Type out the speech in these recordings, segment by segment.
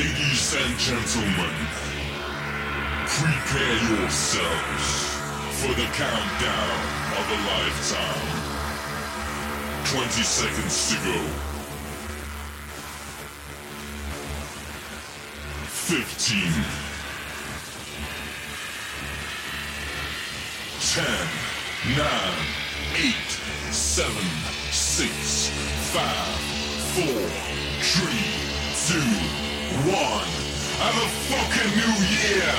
Ladies and gentlemen, prepare yourselves for the countdown of a lifetime. 20 seconds to go. 15. 10, 9, Have a fucking new year!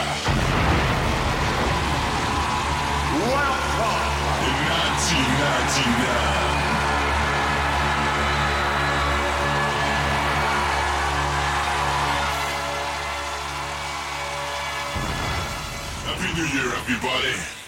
Welcome in 1999. Happy New Year, everybody!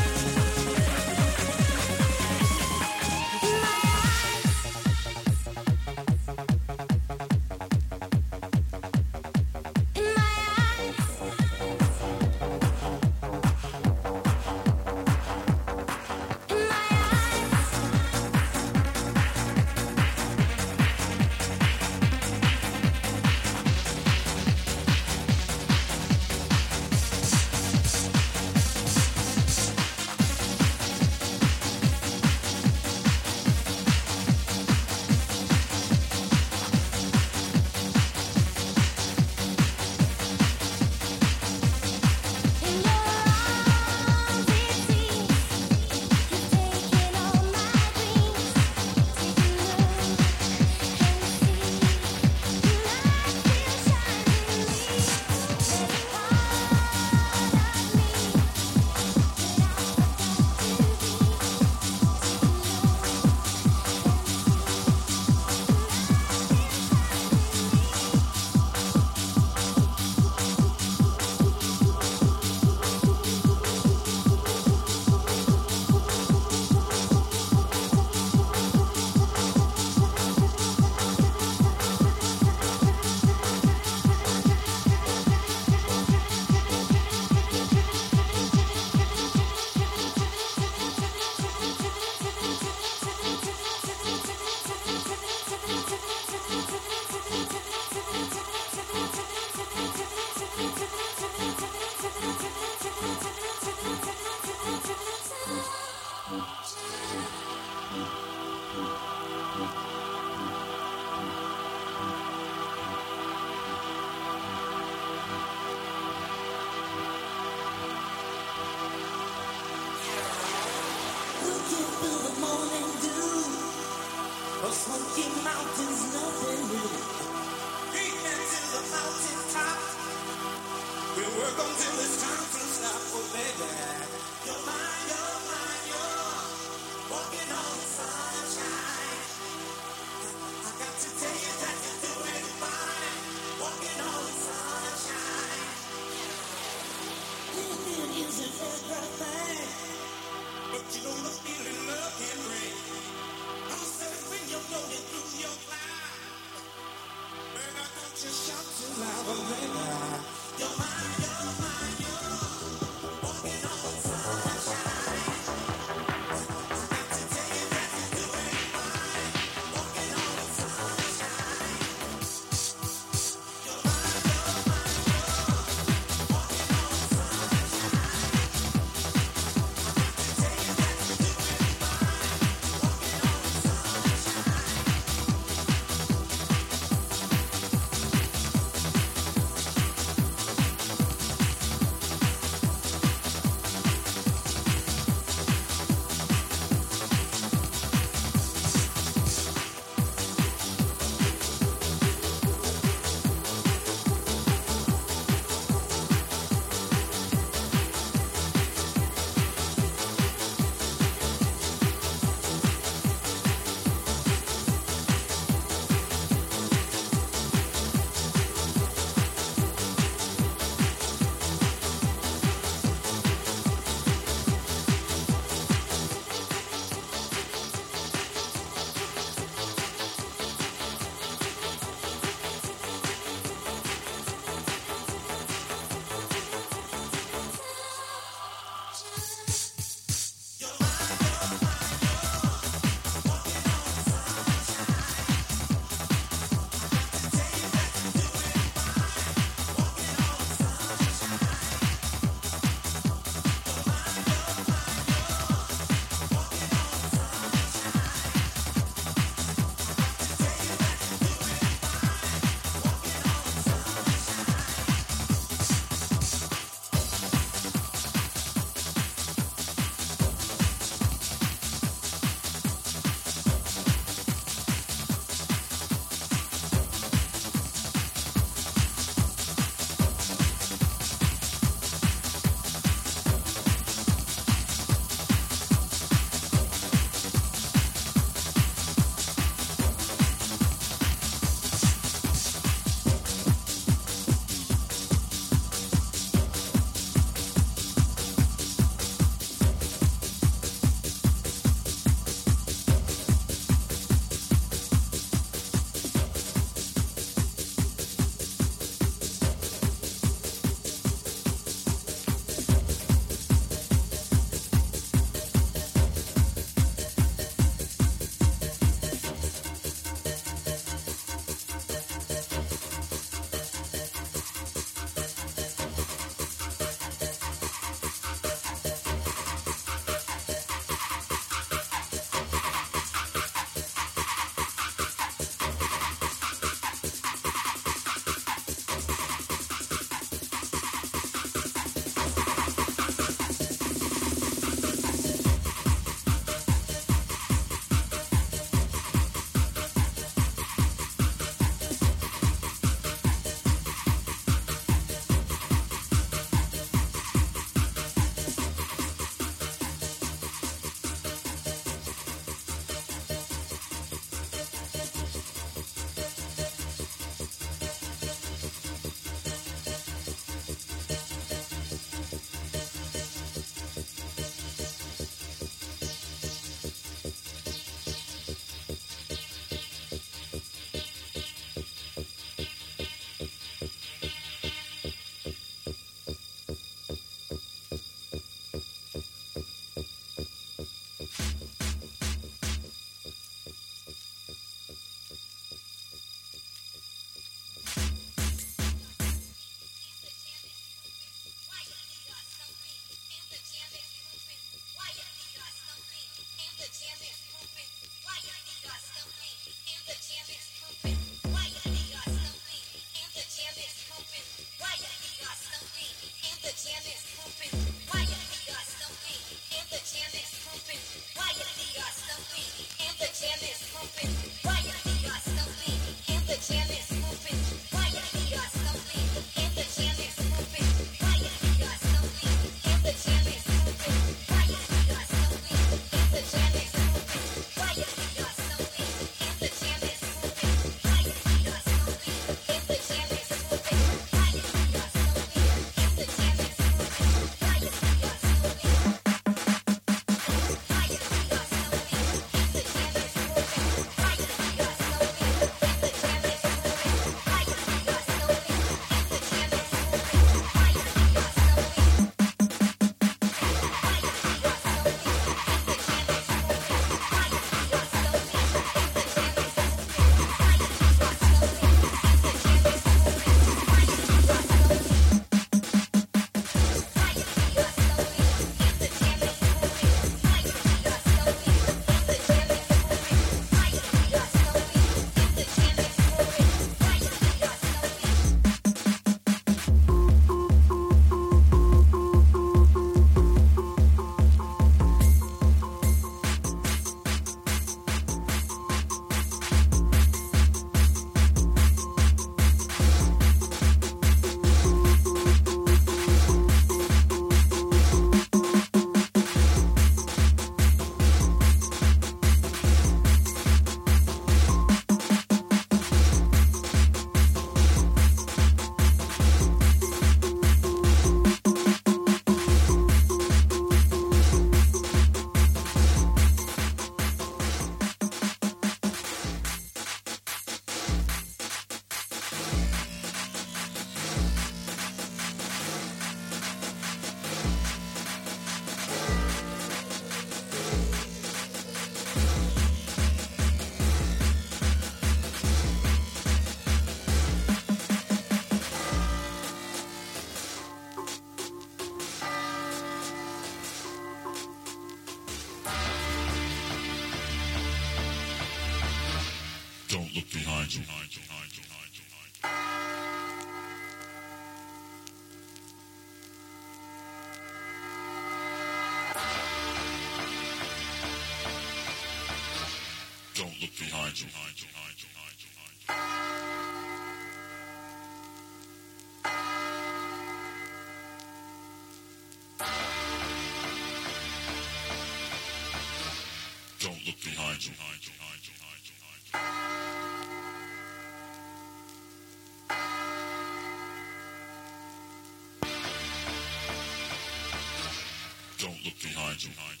Look behind you.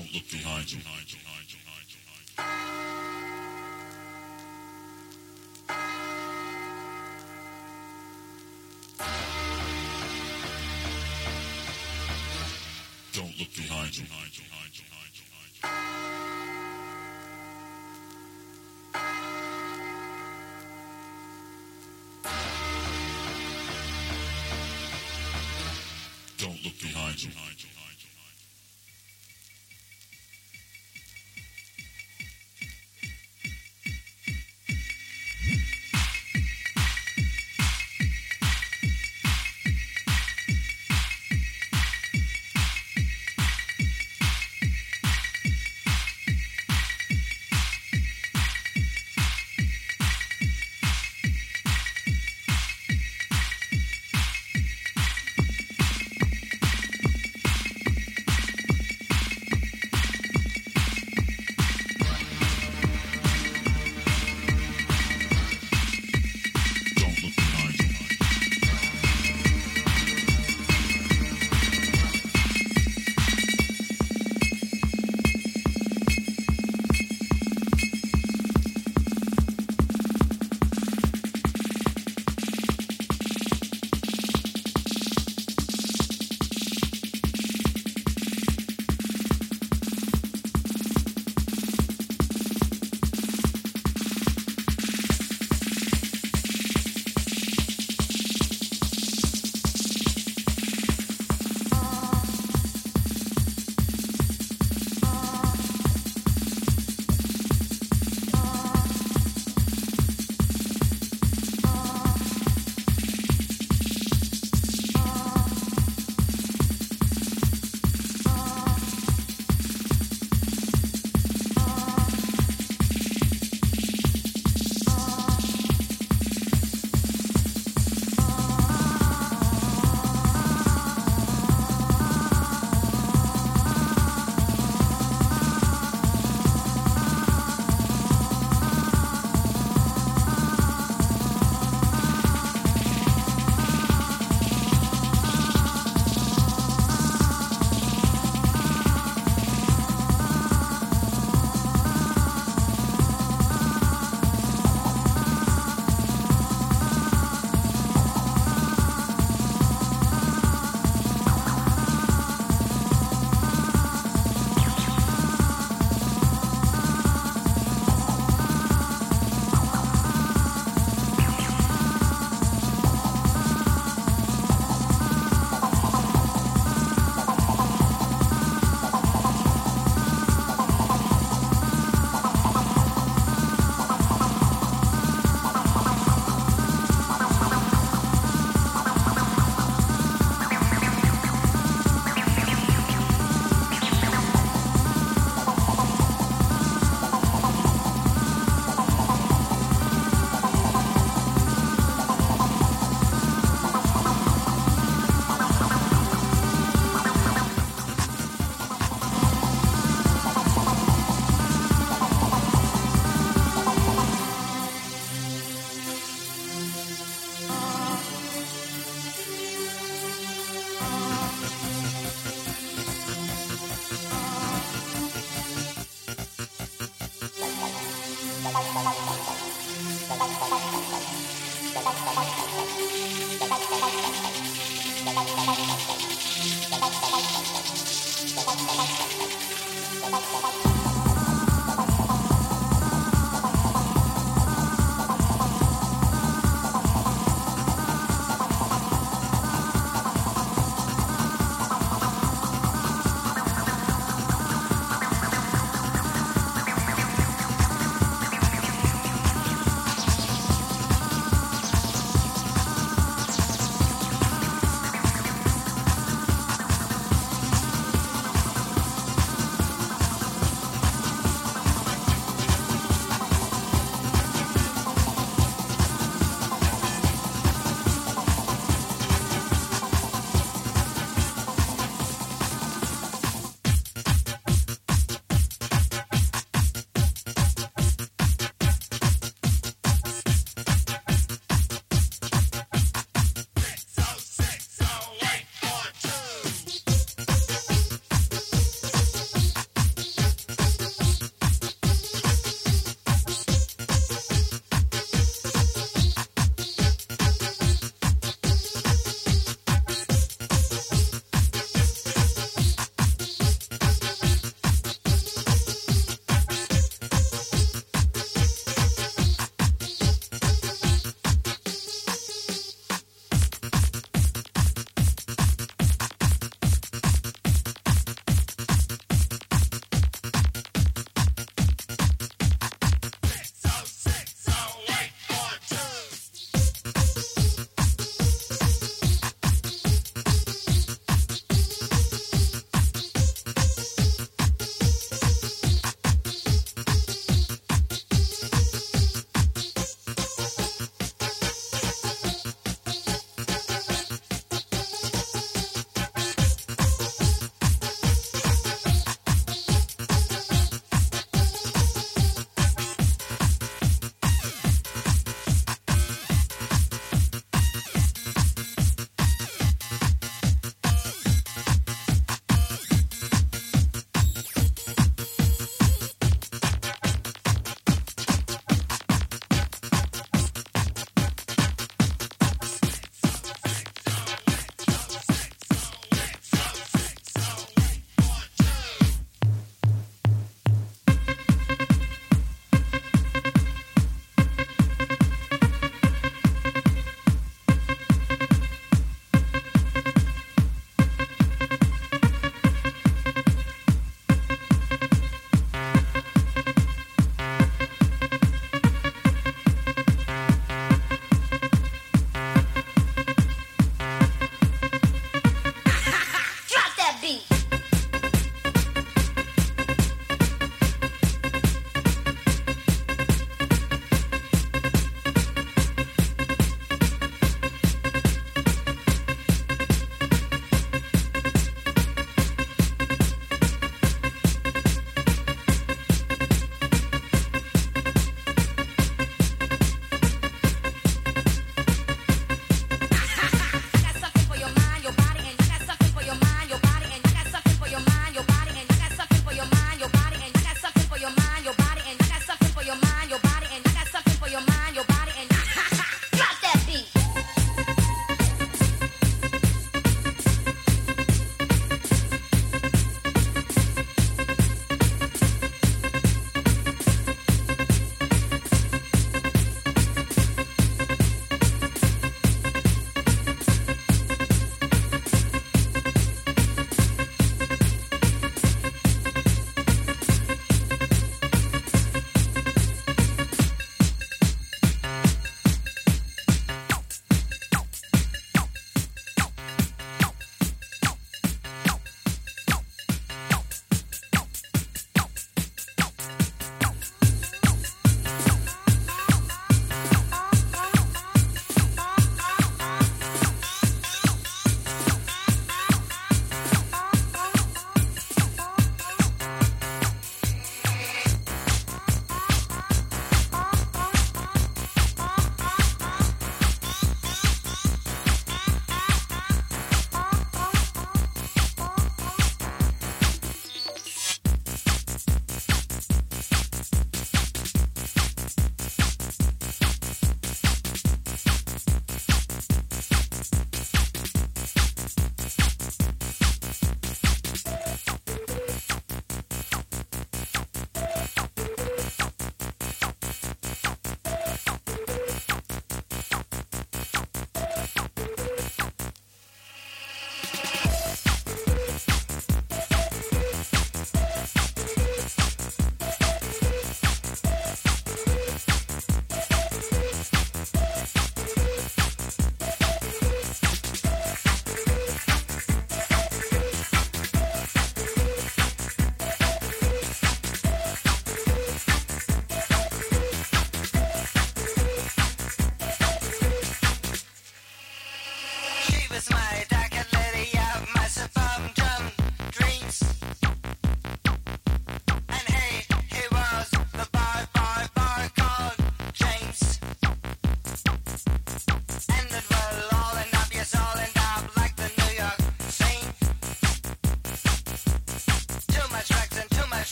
Don't look behind you.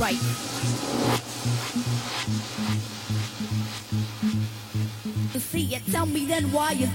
To see it, tell me then why you